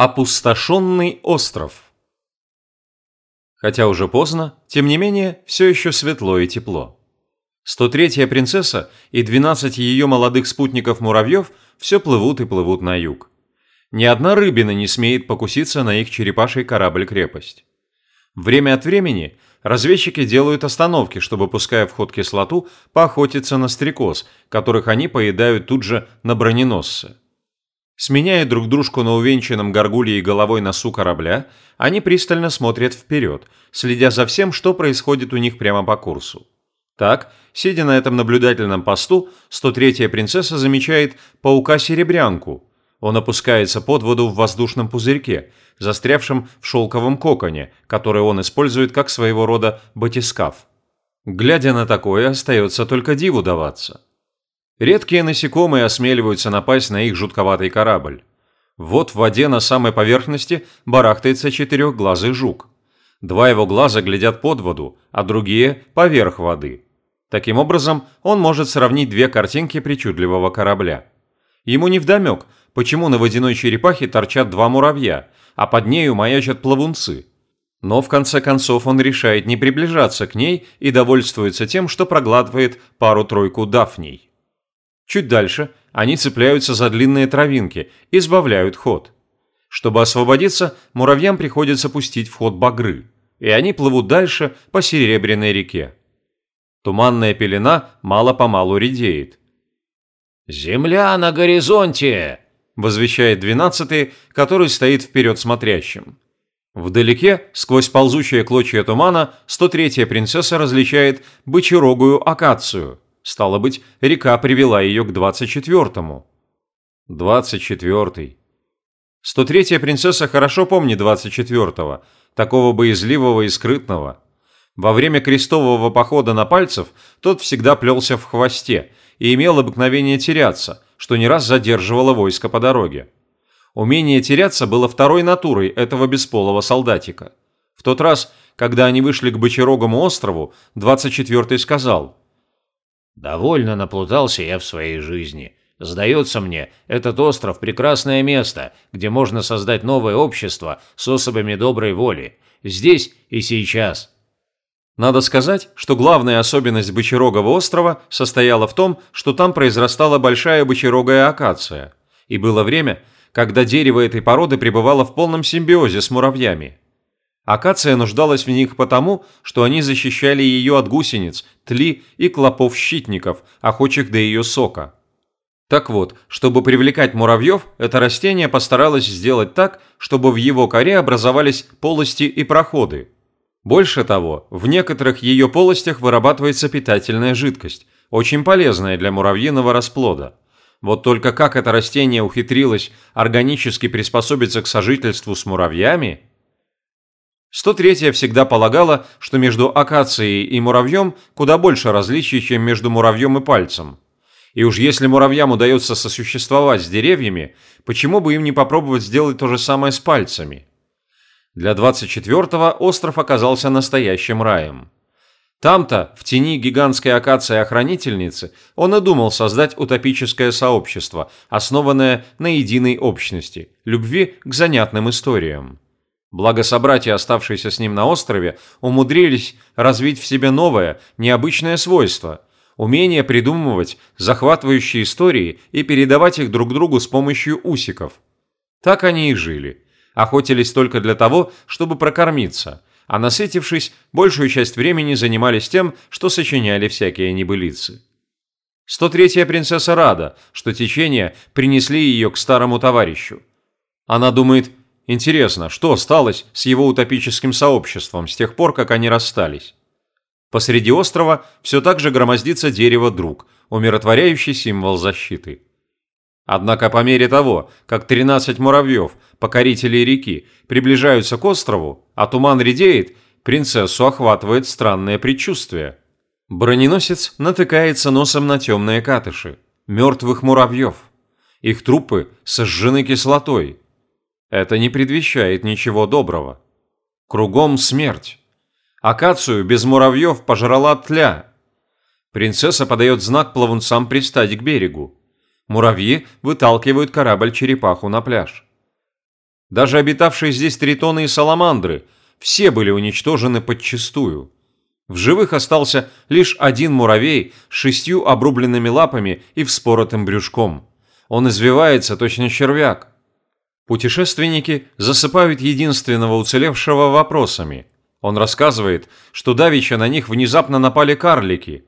Опустошенный остров. Хотя уже поздно, тем не менее, все еще светло и тепло. 103-я принцесса и 12 ее молодых спутников-муравьев все плывут и плывут на юг. Ни одна рыбина не смеет покуситься на их черепаший корабль-крепость. Время от времени разведчики делают остановки, чтобы, пуская в ход кислоту, поохотиться на стрекоз, которых они поедают тут же на броненосце. Сменяя друг дружку на увенчанном горгульей головой носу корабля, они пристально смотрят вперед, следя за всем, что происходит у них прямо по курсу. Так, сидя на этом наблюдательном посту, 103-я принцесса замечает паука-серебрянку. Он опускается под воду в воздушном пузырьке, застрявшем в шелковом коконе, который он использует как своего рода батискаф. Глядя на такое, остается только диву даваться. Редкие насекомые осмеливаются напасть на их жутковатый корабль. Вот в воде на самой поверхности барахтается четырехглазый жук. Два его глаза глядят под воду, а другие – поверх воды. Таким образом, он может сравнить две картинки причудливого корабля. Ему невдомек, почему на водяной черепахе торчат два муравья, а под нею маячат плавунцы. Но в конце концов он решает не приближаться к ней и довольствуется тем, что проглатывает пару-тройку дафней. Чуть дальше они цепляются за длинные травинки и сбавляют ход. Чтобы освободиться, муравьям приходится пустить в ход багры, и они плывут дальше по Серебряной реке. Туманная пелена мало-помалу редеет. «Земля на горизонте!» – возвещает двенадцатый, который стоит вперед смотрящим. Вдалеке, сквозь ползучие клочья тумана, 103-я принцесса различает бычерогую акацию – Стало быть, река привела ее к 24-му. 24-й. 103-я принцесса хорошо помнит 24-го, такого боязливого и скрытного. Во время крестового похода на пальцев тот всегда плелся в хвосте и имел обыкновение теряться, что не раз задерживало войско по дороге. Умение теряться было второй натурой этого бесполого солдатика. В тот раз, когда они вышли к Бочарогому острову, 24-й сказал – Довольно наплутался я в своей жизни. Сдается мне, этот остров – прекрасное место, где можно создать новое общество с особами доброй воли. Здесь и сейчас. Надо сказать, что главная особенность Бочарогового острова состояла в том, что там произрастала большая бочарогая акация. И было время, когда дерево этой породы пребывало в полном симбиозе с муравьями. Акация нуждалась в них потому, что они защищали ее от гусениц, тли и клопов-щитников, охочих до ее сока. Так вот, чтобы привлекать муравьев, это растение постаралось сделать так, чтобы в его коре образовались полости и проходы. Больше того, в некоторых ее полостях вырабатывается питательная жидкость, очень полезная для муравьиного расплода. Вот только как это растение ухитрилось органически приспособиться к сожительству с муравьями – 103-я всегда полагала, что между акацией и муравьем куда больше различий, чем между муравьем и пальцем. И уж если муравьям удается сосуществовать с деревьями, почему бы им не попробовать сделать то же самое с пальцами? Для 24-го остров оказался настоящим раем. Там-то, в тени гигантской акации-охранительницы, он и думал создать утопическое сообщество, основанное на единой общности – любви к занятным историям. Благо собратья, оставшиеся с ним на острове, умудрились развить в себе новое, необычное свойство – умение придумывать захватывающие истории и передавать их друг другу с помощью усиков. Так они и жили. Охотились только для того, чтобы прокормиться, а насытившись, большую часть времени занимались тем, что сочиняли всякие небылицы. 103-я принцесса рада, что течения принесли ее к старому товарищу. Она думает, Интересно, что осталось с его утопическим сообществом с тех пор, как они расстались? Посреди острова все так же громоздится дерево друг, умиротворяющий символ защиты. Однако по мере того, как 13 муравьев, покорителей реки, приближаются к острову, а туман редеет, принцессу охватывает странное предчувствие. Броненосец натыкается носом на темные катыши, мертвых муравьев. Их трупы сожжены кислотой, это не предвещает ничего доброго. Кругом смерть. Акацию без муравьев пожрала тля. Принцесса подает знак плавунцам пристать к берегу. Муравьи выталкивают корабль-черепаху на пляж. Даже обитавшие здесь тритоны и саламандры – все были уничтожены подчистую. В живых остался лишь один муравей с шестью обрубленными лапами и вспоротым брюшком. Он извивается, точно червяк. Путешественники засыпают единственного уцелевшего вопросами. Он рассказывает, что давеча на них внезапно напали карлики.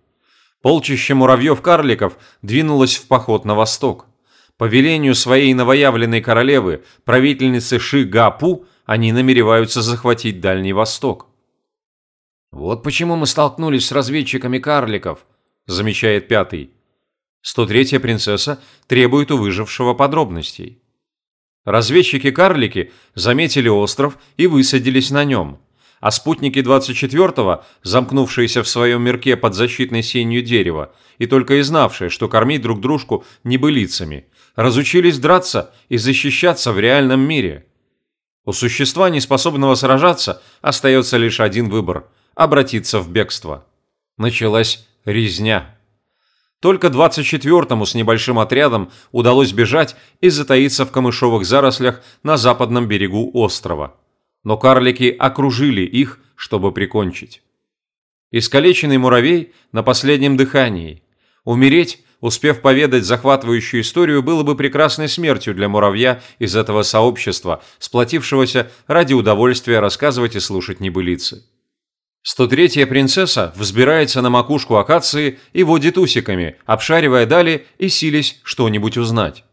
Полчище муравьев-карликов двинулось в поход на восток. По велению своей новоявленной королевы, правительницы Ши-Га-Пу, они намереваются захватить Дальний Восток. «Вот почему мы столкнулись с разведчиками карликов», – замечает пятый. 103-я принцесса требует у выжившего подробностей. Разведчики-карлики заметили остров и высадились на нем, а спутники 24-го, замкнувшиеся в своем мирке под защитной сенью дерева и только и знавшие, что кормить друг дружку небылицами, разучились драться и защищаться в реальном мире. У существа, неспособного сражаться, остается лишь один выбор – обратиться в бегство. Началась резня. Только 24-му с небольшим отрядом удалось бежать и затаиться в камышовых зарослях на западном берегу острова. Но карлики окружили их, чтобы прикончить. Искалеченный муравей на последнем дыхании. Умереть, успев поведать захватывающую историю, было бы прекрасной смертью для муравья из этого сообщества, сплотившегося ради удовольствия рассказывать и слушать небылицы. 103-я принцесса взбирается на макушку акации и водит усиками, обшаривая дали и сились что-нибудь узнать.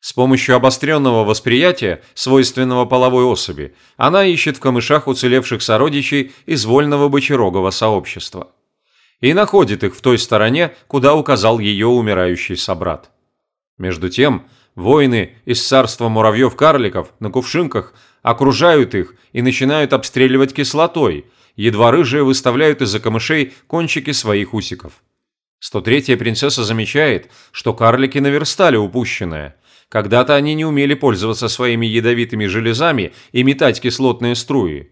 С помощью обостренного восприятия, свойственного половой особи, она ищет в камышах уцелевших сородичей из вольного бочерогого сообщества. И находит их в той стороне, куда указал ее умирающий собрат. Между тем, воины из царства муравьев-карликов на кувшинках окружают их и начинают обстреливать кислотой – едва рыжие выставляют из-за камышей кончики своих усиков. 103-я принцесса замечает, что карлики наверстали упущенное. Когда-то они не умели пользоваться своими ядовитыми железами и метать кислотные струи.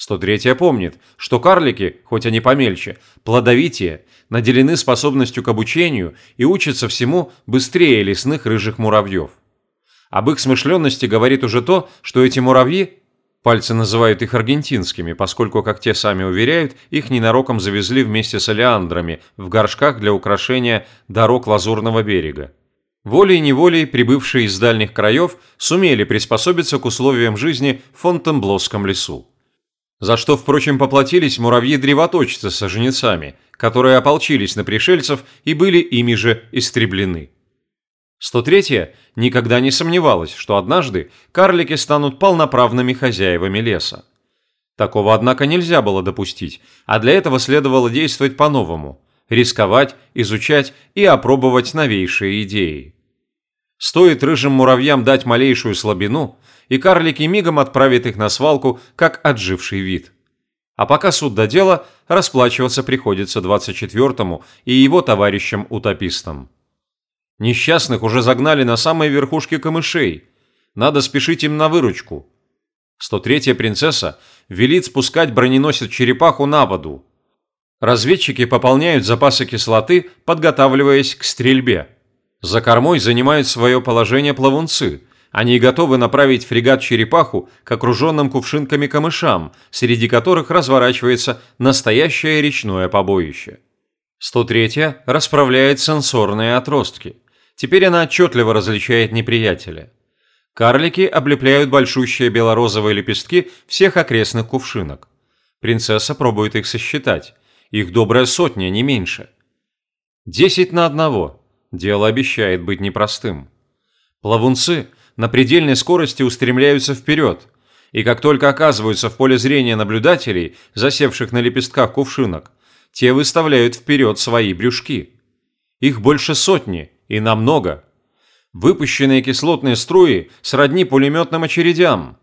103-я помнит, что карлики, хоть они помельче, плодовитее, наделены способностью к обучению и учатся всему быстрее лесных рыжих муравьев. Об их смышленности говорит уже то, что эти муравьи Пальцы называют их аргентинскими, поскольку, как те сами уверяют, их ненароком завезли вместе с олеандрами в горшках для украшения дорог Лазурного берега. Волей-неволей прибывшие из дальних краев сумели приспособиться к условиям жизни в Фонтенблосском лесу. За что, впрочем, поплатились муравьи-древоточцы с жнецами, которые ополчились на пришельцев и были ими же истреблены. 103-я никогда не сомневалась, что однажды карлики станут полноправными хозяевами леса. Такого, однако, нельзя было допустить, а для этого следовало действовать по-новому – рисковать, изучать и опробовать новейшие идеи. Стоит рыжим муравьям дать малейшую слабину, и карлики мигом отправят их на свалку, как отживший вид. А пока суд до дела, расплачиваться приходится 24-му и его товарищам-утопистам. Несчастных уже загнали на самые верхушки камышей. Надо спешить им на выручку. 103-я принцесса велит спускать броненосец черепаху на воду. Разведчики пополняют запасы кислоты, подготавливаясь к стрельбе. За кормой занимают свое положение плавунцы. Они готовы направить фрегат-черепаху к окруженным кувшинками камышам, среди которых разворачивается настоящее речное побоище. 103-я расправляет сенсорные отростки. Теперь она отчетливо различает неприятеля. Карлики облепляют большущие белорозовые лепестки всех окрестных кувшинок. Принцесса пробует их сосчитать. Их добрая сотня, не меньше. Десять на одного. Дело обещает быть непростым. Плавунцы на предельной скорости устремляются вперед, и как только оказываются в поле зрения наблюдателей, засевших на лепестках кувшинок, те выставляют вперед свои брюшки. Их больше сотни, и намного. Выпущенные кислотные струи сродни пулеметным очередям.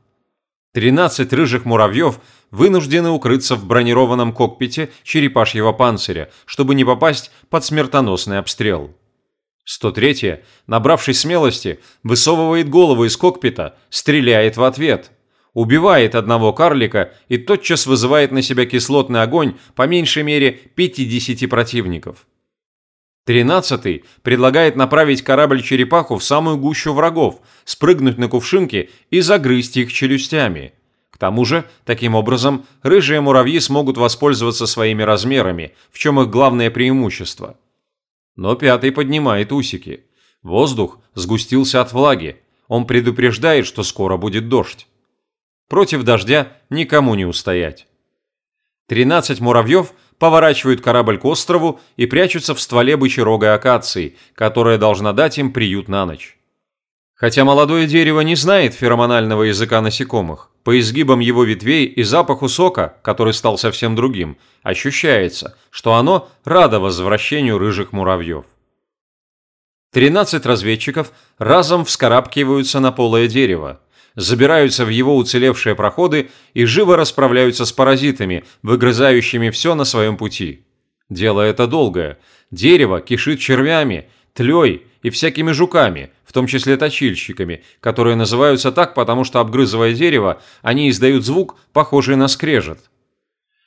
13 рыжих муравьев вынуждены укрыться в бронированном кокпите черепашьего панциря, чтобы не попасть под смертоносный обстрел. 103-я, набравшись смелости, высовывает голову из кокпита, стреляет в ответ. Убивает одного карлика и тотчас вызывает на себя кислотный огонь по меньшей мере 50 противников. Тринадцатый предлагает направить корабль-черепаху в самую гущу врагов, спрыгнуть на кувшинки и загрызть их челюстями. К тому же, таким образом, рыжие муравьи смогут воспользоваться своими размерами, в чем их главное преимущество. Но пятый поднимает усики. Воздух сгустился от влаги. Он предупреждает, что скоро будет дождь. Против дождя никому не устоять. Тринадцать муравьев – поворачивают корабль к острову и прячутся в стволе бычьерогой акации, которая должна дать им приют на ночь. Хотя молодое дерево не знает феромонального языка насекомых, по изгибам его ветвей и запаху сока, который стал совсем другим, ощущается, что оно радо возвращению рыжих муравьев. Тринадцать разведчиков разом вскарабкиваются на полое дерево, забираются в его уцелевшие проходы и живо расправляются с паразитами, выгрызающими все на своем пути. Дело это долгое. Дерево кишит червями, тлей и всякими жуками, в том числе точильщиками, которые называются так, потому что, обгрызывая дерево, они издают звук, похожий на скрежет.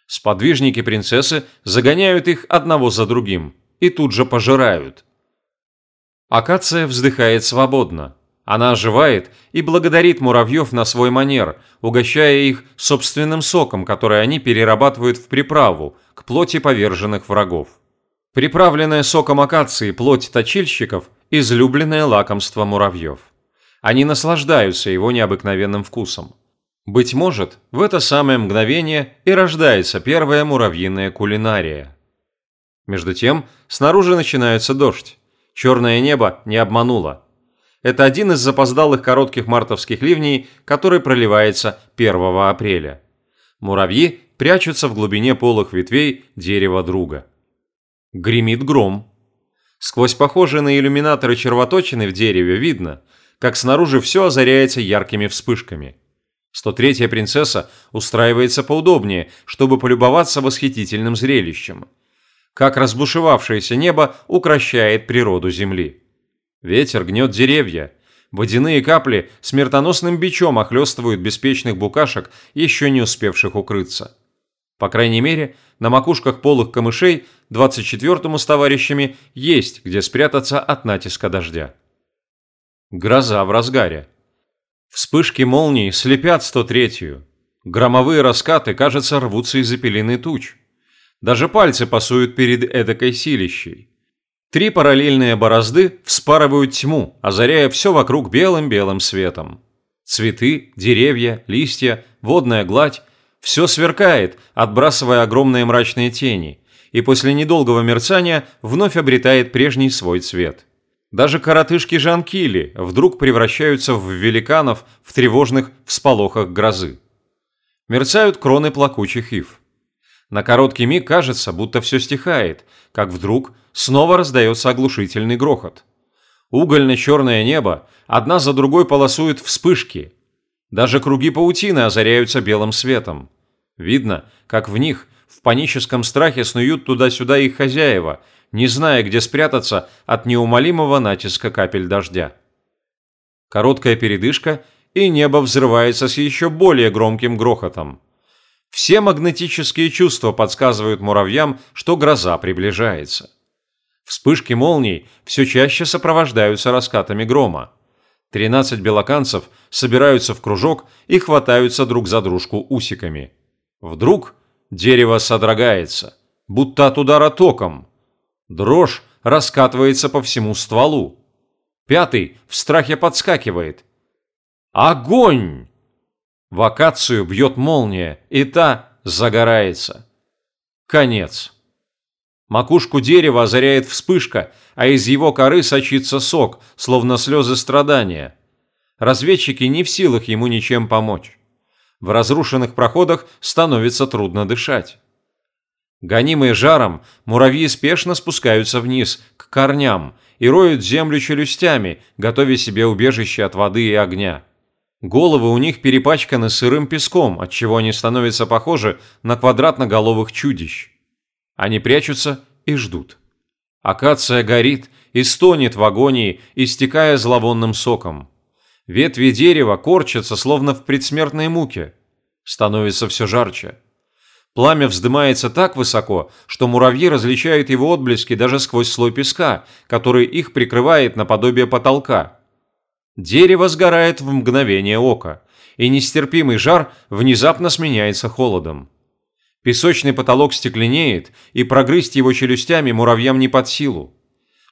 Сподвижники принцессы загоняют их одного за другим и тут же пожирают. Акация вздыхает свободно. Она оживает и благодарит муравьев на свой манер, угощая их собственным соком, который они перерабатывают в приправу к плоти поверженных врагов. Приправленная соком акации плоть точильщиков – излюбленное лакомство муравьев. Они наслаждаются его необыкновенным вкусом. Быть может, в это самое мгновение и рождается первая муравьиная кулинария. Между тем, снаружи начинается дождь. Черное небо не обмануло. Это один из запоздалых коротких мартовских ливней, который проливается 1 апреля. Муравьи прячутся в глубине полых ветвей дерева друга. Гремит гром. Сквозь похожие на иллюминаторы червоточины в дереве видно, как снаружи все озаряется яркими вспышками. 103-я принцесса устраивается поудобнее, чтобы полюбоваться восхитительным зрелищем. Как разбушевавшееся небо укращает природу Земли. Ветер гнет деревья. Водяные капли смертоносным бичом охлестывают беспечных букашек, еще не успевших укрыться. По крайней мере, на макушках полых камышей 24-му с товарищами есть где спрятаться от натиска дождя. Гроза в разгаре. Вспышки молний слепят 103-ю. Громовые раскаты, кажется, рвутся из-за пелены туч. Даже пальцы пасуют перед эдакой силищей. Три параллельные борозды вспарывают тьму, озаряя все вокруг белым-белым светом. Цветы, деревья, листья, водная гладь – все сверкает, отбрасывая огромные мрачные тени, и после недолгого мерцания вновь обретает прежний свой цвет. Даже коротышки Жанкили вдруг превращаются в великанов в тревожных всполохах грозы. Мерцают кроны плакучих ив. На короткий миг кажется, будто все стихает, как вдруг снова раздается оглушительный грохот. Угольно-черное небо одна за другой полосует вспышки. Даже круги паутины озаряются белым светом. Видно, как в них в паническом страхе снуют туда-сюда их хозяева, не зная, где спрятаться от неумолимого натиска капель дождя. Короткая передышка, и небо взрывается с еще более громким грохотом. Все магнетические чувства подсказывают муравьям, что гроза приближается. Вспышки молний все чаще сопровождаются раскатами грома. Тринадцать белоканцев собираются в кружок и хватаются друг за дружку усиками. Вдруг дерево содрогается, будто от удара током. Дрожь раскатывается по всему стволу. Пятый в страхе подскакивает. Огонь! В акацию бьет молния, и та загорается. Конец. Макушку дерева озаряет вспышка, а из его коры сочится сок, словно слезы страдания. Разведчики не в силах ему ничем помочь. В разрушенных проходах становится трудно дышать. Гонимые жаром, муравьи спешно спускаются вниз, к корням, и роют землю челюстями, готовя себе убежище от воды и огня. Головы у них перепачканы сырым песком, отчего они становятся похожи на квадратноголовых чудищ. Они прячутся и ждут. Акация горит и стонет в агонии, истекая зловонным соком. Ветви дерева корчатся, словно в предсмертной муке. Становится все жарче. Пламя вздымается так высоко, что муравьи различают его отблески даже сквозь слой песка, который их прикрывает наподобие потолка. Дерево сгорает в мгновение ока, и нестерпимый жар внезапно сменяется холодом. Песочный потолок стекленеет, и прогрызть его челюстями муравьям не под силу.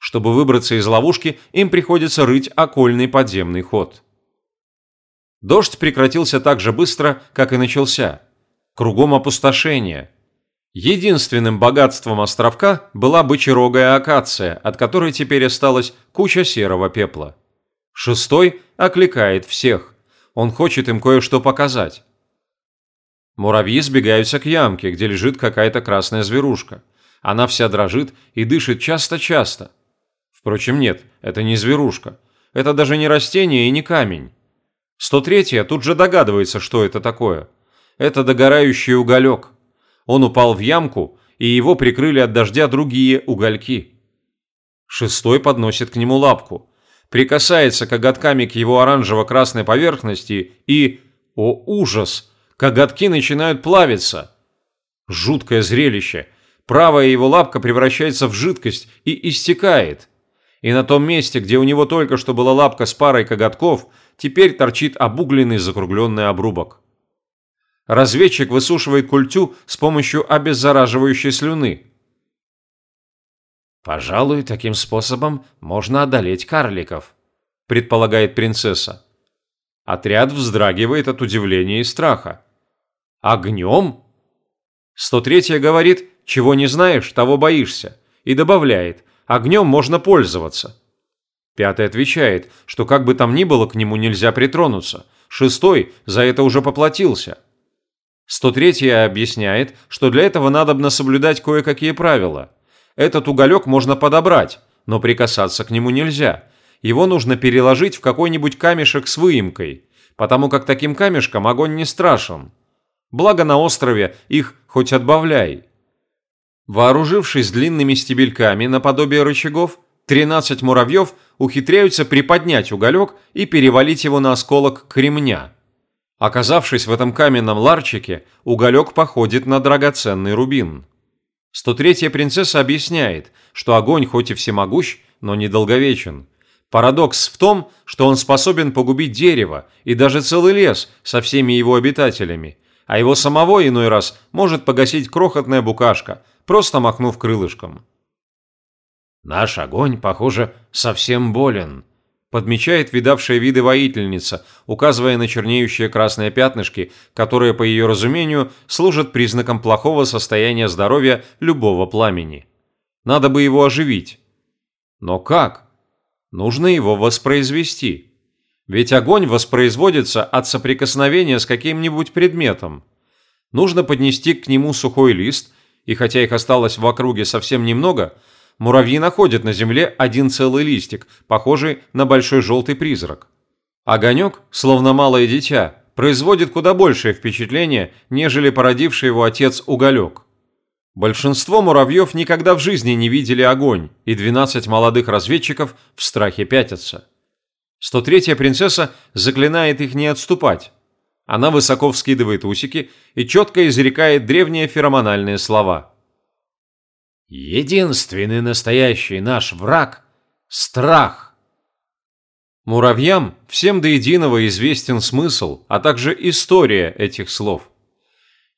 Чтобы выбраться из ловушки, им приходится рыть окольный подземный ход. Дождь прекратился так же быстро, как и начался – Кругом опустошение. Единственным богатством островка была бычерогая акация, от которой теперь осталась куча серого пепла. Шестой окликает всех. Он хочет им кое-что показать. Муравьи сбегаются к ямке, где лежит какая-то красная зверушка. Она вся дрожит и дышит часто-часто. Впрочем, нет, это не зверушка. Это даже не растение и не камень. 103-я тут же догадывается, что это такое – это догорающий уголек. Он упал в ямку, и его прикрыли от дождя другие угольки. Шестой подносит к нему лапку, прикасается коготками к его оранжево-красной поверхности и, о ужас, коготки начинают плавиться. Жуткое зрелище. Правая его лапка превращается в жидкость и истекает. И на том месте, где у него только что была лапка с парой коготков, теперь торчит обугленный закругленный обрубок. Разведчик высушивает культю с помощью обеззараживающей слюны. «Пожалуй, таким способом можно одолеть карликов», – предполагает принцесса. Отряд вздрагивает от удивления и страха. «Огнем?» 103 говорит, чего не знаешь, того боишься, и добавляет, огнем можно пользоваться. Пятый отвечает, что как бы там ни было, к нему нельзя притронуться. Шестой за это уже поплатился. 103 объясняет, что для этого надобно соблюдать кое-какие правила. Этот уголек можно подобрать, но прикасаться к нему нельзя. Его нужно переложить в какой-нибудь камешек с выемкой, потому как таким камешком огонь не страшен. Благо на острове их хоть отбавляй. Вооружившись длинными стебельками наподобие рычагов, 13 муравьев ухитряются приподнять уголек и перевалить его на осколок кремня – Оказавшись в этом каменном ларчике, уголек походит на драгоценный рубин. 103-я принцесса объясняет, что огонь хоть и всемогущ, но недолговечен. Парадокс в том, что он способен погубить дерево и даже целый лес со всеми его обитателями, а его самого иной раз может погасить крохотная букашка, просто махнув крылышком. «Наш огонь, похоже, совсем болен», подмечает видавшая виды воительница, указывая на чернеющие красные пятнышки, которые, по ее разумению, служат признаком плохого состояния здоровья любого пламени. Надо бы его оживить. Но как? Нужно его воспроизвести. Ведь огонь воспроизводится от соприкосновения с каким-нибудь предметом. Нужно поднести к нему сухой лист, и хотя их осталось в округе совсем немного – муравьи находят на земле один целый листик, похожий на большой желтый призрак. Огонек, словно малое дитя, производит куда большее впечатление, нежели породивший его отец уголек. Большинство муравьев никогда в жизни не видели огонь, и 12 молодых разведчиков в страхе пятятся. 103-я принцесса заклинает их не отступать. Она высоко вскидывает усики и четко изрекает древние феромональные слова – Единственный настоящий наш враг – страх. Муравьям всем до единого известен смысл, а также история этих слов.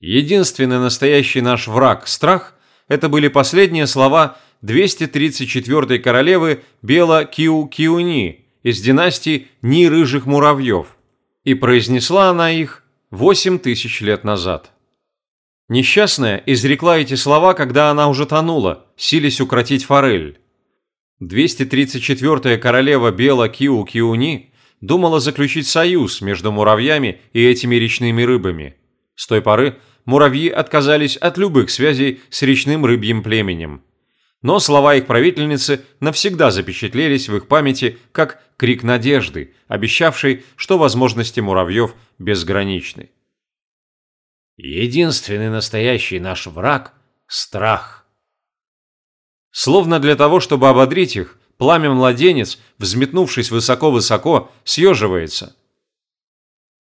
Единственный настоящий наш враг – страх – это были последние слова 234-й королевы Бела Киу Киуни из династии Ни Рыжих Муравьев, и произнесла она их 8 тысяч лет назад. Несчастная изрекла эти слова, когда она уже тонула, силясь укротить форель. 234-я королева Бела Киу Киуни думала заключить союз между муравьями и этими речными рыбами. С той поры муравьи отказались от любых связей с речным рыбьим племенем. Но слова их правительницы навсегда запечатлелись в их памяти как крик надежды, обещавший, что возможности муравьев безграничны. Единственный настоящий наш враг – страх. Словно для того, чтобы ободрить их, пламя-младенец, взметнувшись высоко-высоко, съеживается.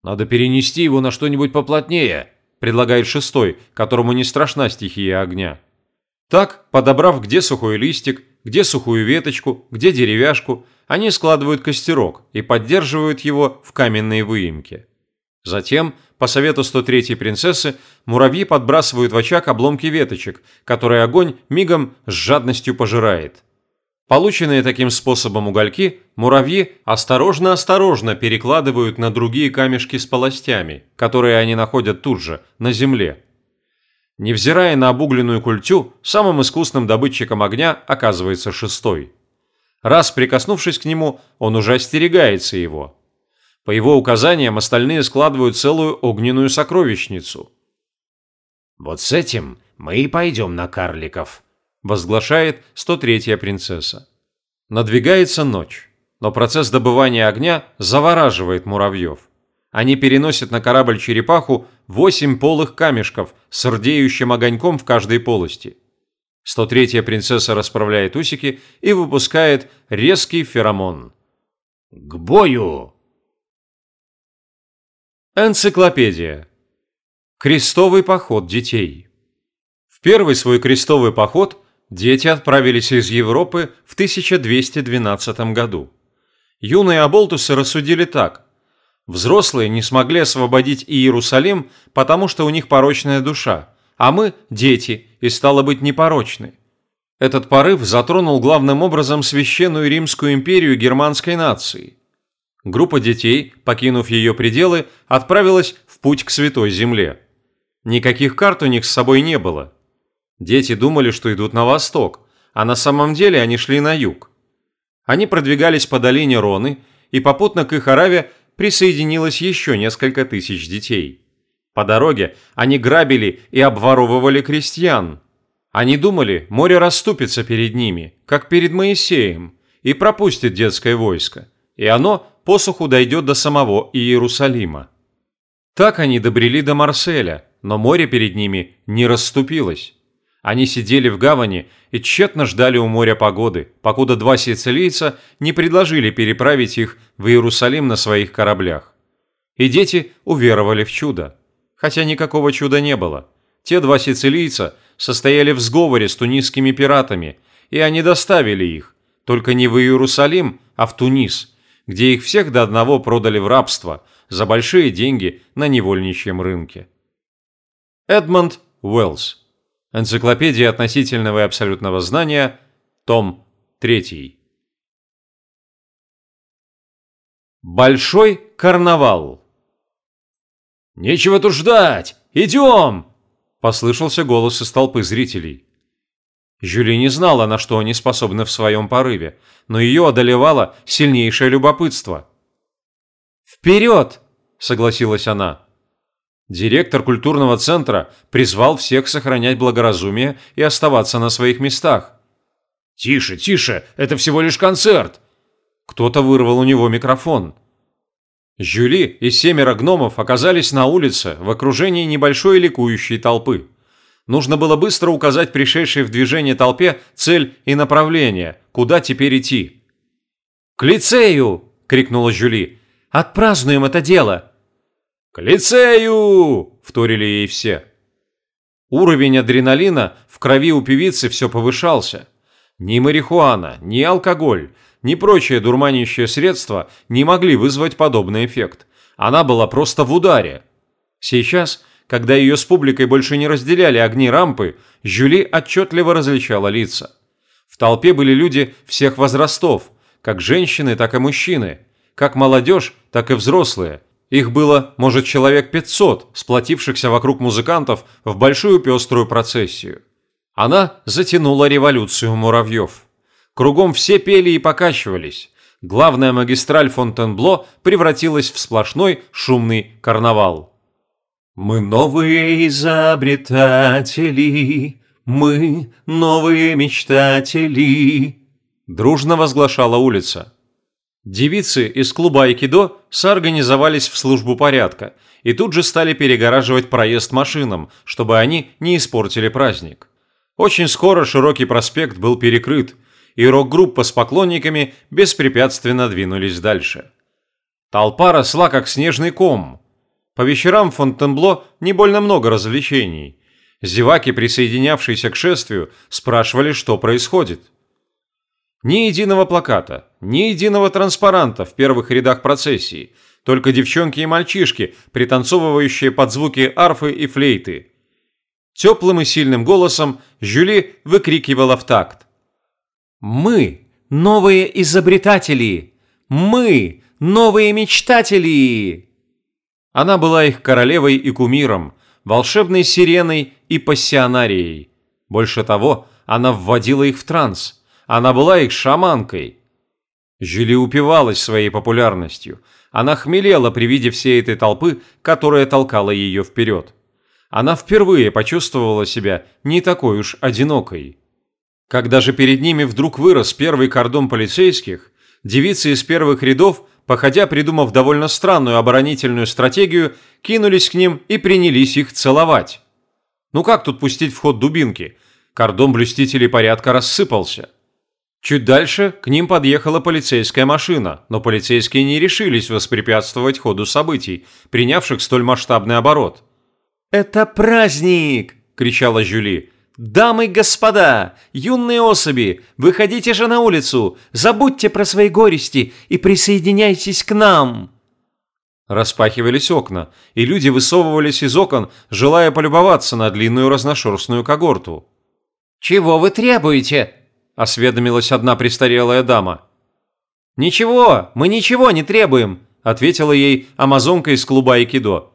«Надо перенести его на что-нибудь поплотнее», – предлагает шестой, которому не страшна стихия огня. Так, подобрав где сухой листик, где сухую веточку, где деревяшку, они складывают костерок и поддерживают его в каменной выемке. Затем, по совету 103-й принцессы, муравьи подбрасывают в очаг обломки веточек, которые огонь мигом с жадностью пожирает. Полученные таким способом угольки муравьи осторожно-осторожно перекладывают на другие камешки с полостями, которые они находят тут же, на земле. Невзирая на обугленную культю, самым искусным добытчиком огня оказывается шестой. Раз прикоснувшись к нему, он уже остерегается его. По его указаниям остальные складывают целую огненную сокровищницу. «Вот с этим мы и пойдем на карликов», – возглашает 103-я принцесса. Надвигается ночь, но процесс добывания огня завораживает муравьев. Они переносят на корабль черепаху восемь полых камешков с рдеющим огоньком в каждой полости. 103-я принцесса расправляет усики и выпускает резкий феромон. «К бою!» Энциклопедия. Крестовый поход детей. В первый свой крестовый поход дети отправились из Европы в 1212 году. Юные оболтусы рассудили так. Взрослые не смогли освободить Иерусалим, потому что у них порочная душа, а мы – дети и, стало быть, непорочны. Этот порыв затронул главным образом священную Римскую империю германской нации – Группа детей, покинув ее пределы, отправилась в путь к Святой Земле. Никаких карт у них с собой не было. Дети думали, что идут на восток, а на самом деле они шли на юг. Они продвигались по долине Роны, и попутно к их Араве присоединилось еще несколько тысяч детей. По дороге они грабили и обворовывали крестьян. Они думали, море расступится перед ними, как перед Моисеем, и пропустит детское войско, и оно посуху дойдет до самого Иерусалима. Так они добрели до Марселя, но море перед ними не расступилось. Они сидели в гавани и тщетно ждали у моря погоды, покуда два сицилийца не предложили переправить их в Иерусалим на своих кораблях. И дети уверовали в чудо. Хотя никакого чуда не было. Те два сицилийца состояли в сговоре с тунисскими пиратами, и они доставили их, только не в Иерусалим, а в Тунис – где их всех до одного продали в рабство за большие деньги на невольничьем рынке. Эдмонд Уэллс. Энциклопедия относительного и абсолютного знания, том 3. Большой карнавал. «Нечего тут ждать! Идем!» – послышался голос из толпы зрителей. Жюли не знала, на что они способны в своем порыве, но ее одолевало сильнейшее любопытство. «Вперед!» – согласилась она. Директор культурного центра призвал всех сохранять благоразумие и оставаться на своих местах. «Тише, тише, это всего лишь концерт!» Кто-то вырвал у него микрофон. Жюли и семеро гномов оказались на улице в окружении небольшой ликующей толпы. Нужно было быстро указать пришедшей в движение толпе цель и направление, куда теперь идти. «К лицею!» – крикнула Жюли. «Отпразднуем это дело!» «К лицею!» – вторили ей все. Уровень адреналина в крови у певицы все повышался. Ни марихуана, ни алкоголь, ни прочие дурманящие средства не могли вызвать подобный эффект. Она была просто в ударе. Сейчас – когда ее с публикой больше не разделяли огни рампы, Жюли отчетливо различала лица. В толпе были люди всех возрастов, как женщины, так и мужчины, как молодежь, так и взрослые. Их было, может, человек 500, сплотившихся вокруг музыкантов в большую пеструю процессию. Она затянула революцию муравьев. Кругом все пели и покачивались. Главная магистраль Фонтенбло превратилась в сплошной шумный карнавал. Мы новые изобретатели, мы новые мечтатели. Дружно возглашала улица. Девицы из клуба айкидо соорганизовались в службу порядка и тут же стали перегораживать проезд машинам, чтобы они не испортили праздник. Очень скоро широкий проспект был перекрыт, и рок-группа с поклонниками беспрепятственно двинулись дальше. Толпа росла как снежный ком – По вечерам в Фонтенбло не больно много развлечений. Зеваки, присоединявшиеся к шествию, спрашивали, что происходит. Ни единого плаката, ни единого транспаранта в первых рядах процессии, только девчонки и мальчишки, пританцовывающие под звуки арфы и флейты. Теплым и сильным голосом Жюли выкрикивала в такт. «Мы – новые изобретатели! Мы – новые мечтатели!» Она была их королевой и кумиром, волшебной сиреной и пассионарией. Больше того, она вводила их в транс. Она была их шаманкой. Жюли упивалась своей популярностью. Она хмелела при виде всей этой толпы, которая толкала ее вперед. Она впервые почувствовала себя не такой уж одинокой. Когда же перед ними вдруг вырос первый кордон полицейских, девицы из первых рядов походя придумав довольно странную оборонительную стратегию, кинулись к ним и принялись их целовать. Ну как тут пустить в ход дубинки? Кордон блюстителей порядка рассыпался. Чуть дальше к ним подъехала полицейская машина, но полицейские не решились воспрепятствовать ходу событий, принявших столь масштабный оборот. «Это праздник!» – кричала Жюли. «Дамы и господа, юные особи, выходите же на улицу, забудьте про свои горести и присоединяйтесь к нам!» Распахивались окна, и люди высовывались из окон, желая полюбоваться на длинную разношерстную когорту. «Чего вы требуете?» – осведомилась одна престарелая дама. «Ничего, мы ничего не требуем», – ответила ей амазонка из клуба Айкидо.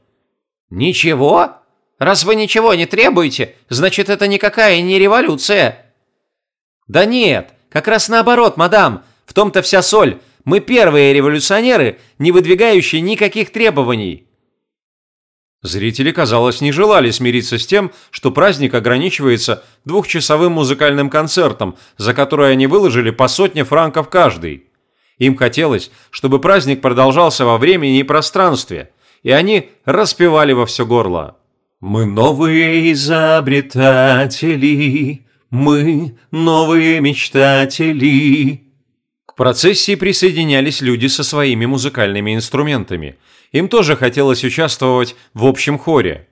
«Ничего? Раз вы ничего не требуете, значит, это никакая не революция». «Да нет, как раз наоборот, мадам. В том-то вся соль. Мы первые революционеры, не выдвигающие никаких требований». Зрители, казалось, не желали смириться с тем, что праздник ограничивается двухчасовым музыкальным концертом, за который они выложили по сотне франков каждый. Им хотелось, чтобы праздник продолжался во времени и пространстве, и они распевали во все горло. Мы новые изобретатели, мы новые мечтатели. Процессии присоединялись люди со своими музыкальными инструментами. Им тоже хотелось участвовать в общем хоре.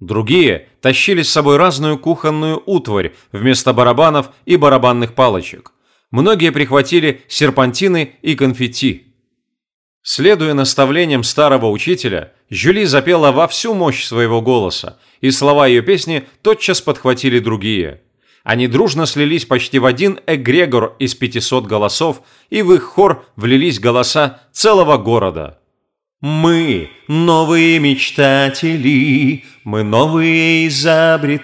Другие тащили с собой разную кухонную утварь вместо барабанов и барабанных палочек. Многие прихватили серпантины и конфетти. Следуя наставлениям старого учителя, Жюли запела во всю мощь своего голоса, и слова ее песни тотчас подхватили другие. Они дружно слились почти в один эгрегор из 500 голосов, и в их хор влились голоса целого города. Мы новые мечтатели, мы новые изобретатели,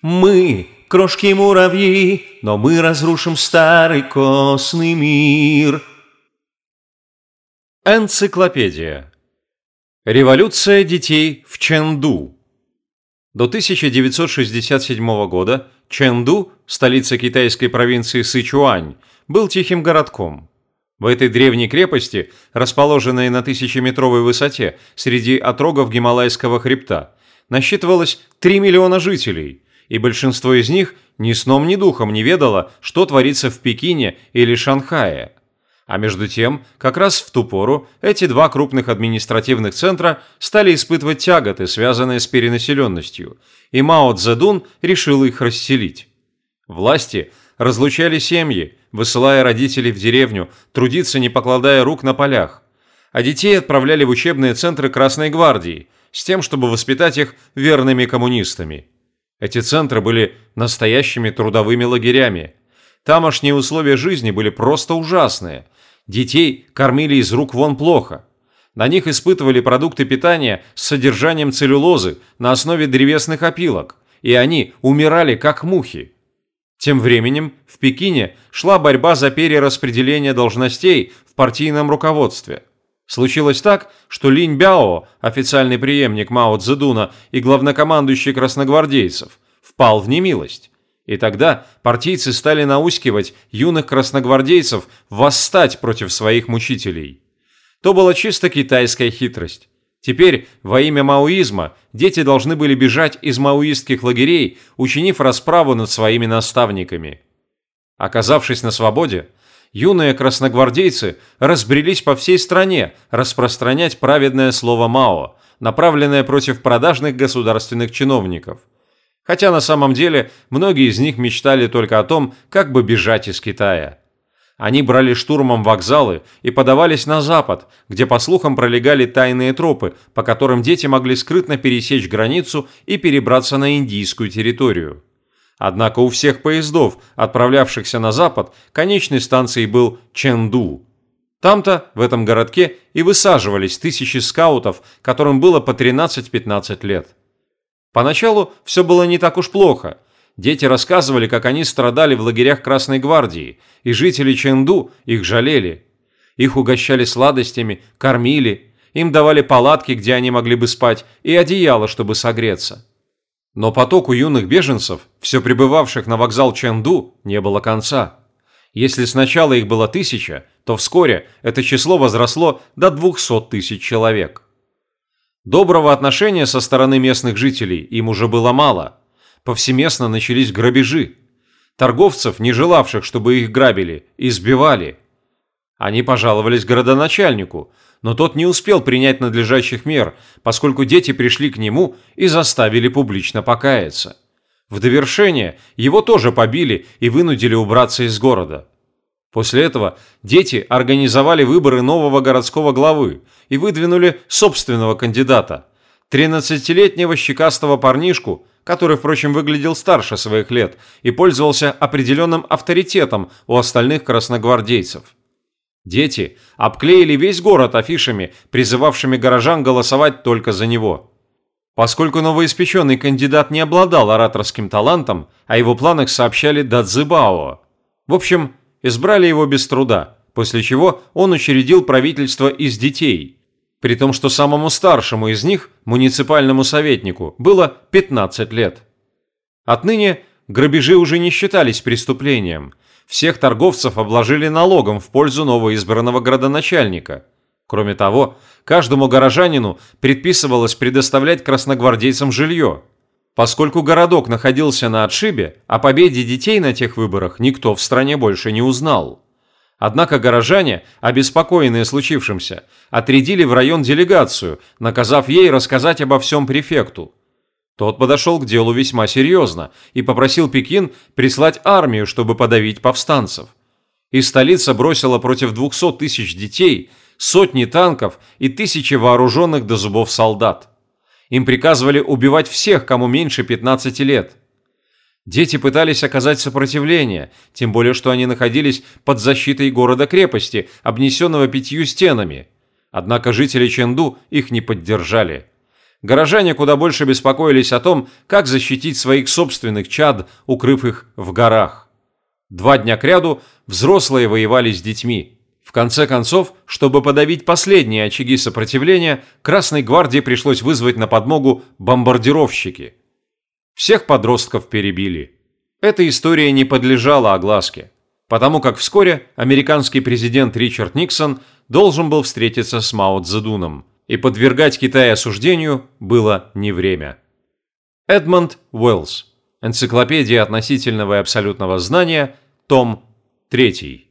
мы крошки-муравьи, но мы разрушим старый костный мир – Энциклопедия. Революция детей в Чэнду. До 1967 года Чэнду, столица китайской провинции Сычуань, был тихим городком. В этой древней крепости, расположенной на тысячеметровой высоте среди отрогов Гималайского хребта, насчитывалось 3 миллиона жителей, и большинство из них ни сном ни духом не ведало, что творится в Пекине или Шанхае – а между тем, как раз в ту пору эти два крупных административных центра стали испытывать тяготы, связанные с перенаселенностью, и Мао Цзэдун решил их расселить. Власти разлучали семьи, высылая родителей в деревню, трудиться не покладая рук на полях, а детей отправляли в учебные центры Красной Гвардии с тем, чтобы воспитать их верными коммунистами. Эти центры были настоящими трудовыми лагерями. Тамошние условия жизни были просто ужасные – Детей кормили из рук вон плохо. На них испытывали продукты питания с содержанием целлюлозы на основе древесных опилок, и они умирали как мухи. Тем временем в Пекине шла борьба за перераспределение должностей в партийном руководстве. Случилось так, что Линь Бяо, официальный преемник Мао Цзэдуна и главнокомандующий красногвардейцев, впал в немилость. И тогда партийцы стали наускивать юных красногвардейцев восстать против своих мучителей. То была чисто китайская хитрость. Теперь во имя маоизма дети должны были бежать из маоистских лагерей, учинив расправу над своими наставниками. Оказавшись на свободе, юные красногвардейцы разбрелись по всей стране распространять праведное слово Мао, направленное против продажных государственных чиновников. Хотя на самом деле многие из них мечтали только о том, как бы бежать из Китая. Они брали штурмом вокзалы и подавались на запад, где, по слухам, пролегали тайные тропы, по которым дети могли скрытно пересечь границу и перебраться на индийскую территорию. Однако у всех поездов, отправлявшихся на запад, конечной станцией был Чэнду. Там-то, в этом городке, и высаживались тысячи скаутов, которым было по 13-15 лет. Поначалу все было не так уж плохо – Дети рассказывали, как они страдали в лагерях Красной Гвардии, и жители Чэнду их жалели. Их угощали сладостями, кормили, им давали палатки, где они могли бы спать, и одеяло, чтобы согреться. Но потоку юных беженцев, все прибывавших на вокзал Чэнду, не было конца. Если сначала их было тысяча, то вскоре это число возросло до 200 тысяч человек. Доброго отношения со стороны местных жителей им уже было мало – повсеместно начались грабежи. Торговцев, не желавших, чтобы их грабили, избивали. Они пожаловались городоначальнику, но тот не успел принять надлежащих мер, поскольку дети пришли к нему и заставили публично покаяться. В довершение его тоже побили и вынудили убраться из города. После этого дети организовали выборы нового городского главы и выдвинули собственного кандидата – 13-летнего щекастого парнишку, который, впрочем, выглядел старше своих лет и пользовался определенным авторитетом у остальных красногвардейцев. Дети обклеили весь город афишами, призывавшими горожан голосовать только за него. Поскольку новоиспеченный кандидат не обладал ораторским талантом, о его планах сообщали Дадзибао. В общем, избрали его без труда, после чего он учредил правительство из детей – при том, что самому старшему из них, муниципальному советнику, было 15 лет. Отныне грабежи уже не считались преступлением. Всех торговцев обложили налогом в пользу новоизбранного градоначальника. Кроме того, каждому горожанину предписывалось предоставлять красногвардейцам жилье. Поскольку городок находился на отшибе, о победе детей на тех выборах никто в стране больше не узнал. Однако горожане, обеспокоенные случившимся, отрядили в район делегацию, наказав ей рассказать обо всем префекту. Тот подошел к делу весьма серьезно и попросил Пекин прислать армию, чтобы подавить повстанцев. И столица бросила против 200 тысяч детей, сотни танков и тысячи вооруженных до зубов солдат. Им приказывали убивать всех, кому меньше 15 лет. Дети пытались оказать сопротивление, тем более что они находились под защитой города-крепости, обнесенного пятью стенами. Однако жители Ченду их не поддержали. Горожане куда больше беспокоились о том, как защитить своих собственных чад, укрыв их в горах. Два дня кряду взрослые воевали с детьми. В конце концов, чтобы подавить последние очаги сопротивления, Красной гвардии пришлось вызвать на подмогу бомбардировщики – всех подростков перебили. Эта история не подлежала огласке, потому как вскоре американский президент Ричард Никсон должен был встретиться с Мао Цзэдуном, и подвергать Китай осуждению было не время. Эдмонд Уэллс. Энциклопедия относительного и абсолютного знания. Том 3.